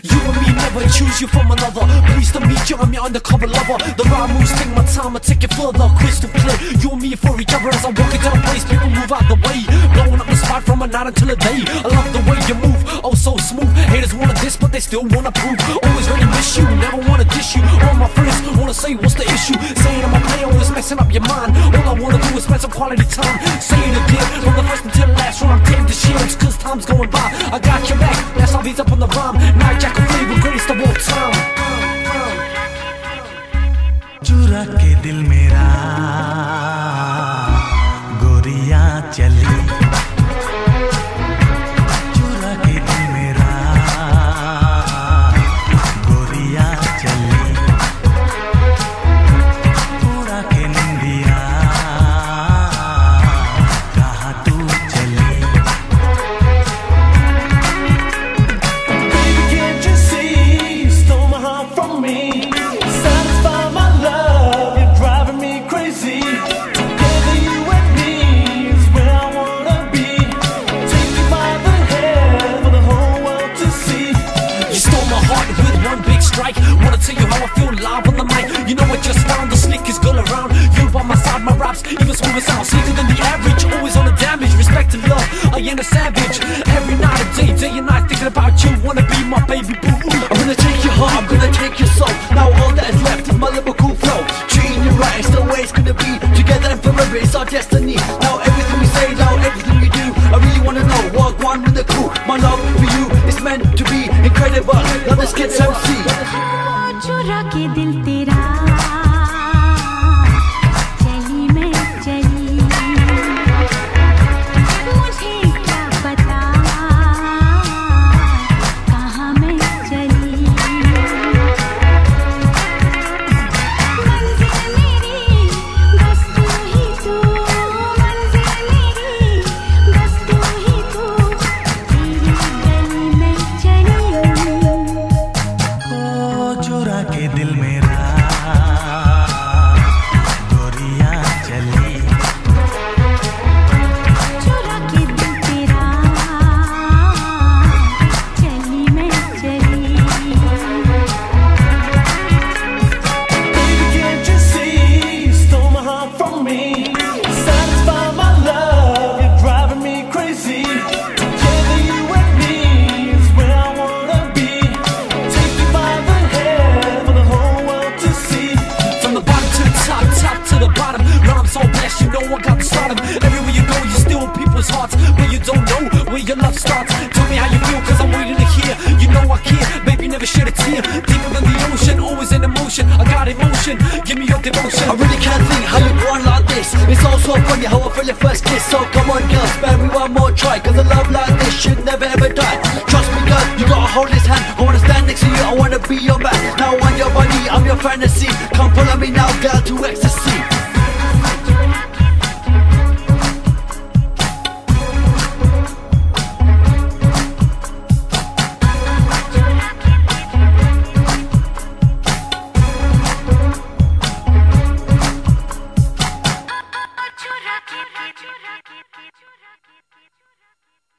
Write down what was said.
You and me never choose you from another. Pleased to meet you, I'm your undercover lover. The right moves take my time, I take it further. Crystal clear, you and me for each other as I walk into the place. People move out the way, blowing up the spot from a night until a day. I love the way you move, oh so smooth. Haters wanna diss, but they still wanna prove. Always ready to miss you, never wanna dish you. All my friends wanna say what's the issue. Saying I'm a player, always messing up your mind. All I wanna do is spend some quality time. Say it again, from the first until the last one. I'm taking the shields, cause time's going by. I got your back, that's how these up on the rhyme. चुरा के दिल मेरा। Strike. Wanna tell you how I feel live on the mic. You know I just found the slickest girl around. You by my side, my raps even smoother sound. Slicker than the average, always on the damage. Respect and love, I ain't a savage. Every night and day, day and night, thinking about you. Wanna be my baby boo. I'm gonna take your heart, I'm gonna take your soul. Now all that is left is my lyrical flow. Treating you right, it's the way it's gonna be. Together and forever, it's our destiny. Now के दिल Everywhere you go, you steal people's hearts. But you don't know where your love starts. Tell me how you feel, cause I'm waiting to hear. You know I care, baby, never shed a tear. Deeper than the ocean, always in emotion. I got emotion, give me your devotion. I really can't think how you go on like this. It's all so funny how I feel your first kiss. So come on, girl, spare me one more try. Cause a love like this should never ever die. Trust me, girl, you gotta hold this hand. I wanna stand next to you, I wanna be your man. Now I'm your body, I'm your fantasy. Come follow me now, girl, to ecstasy.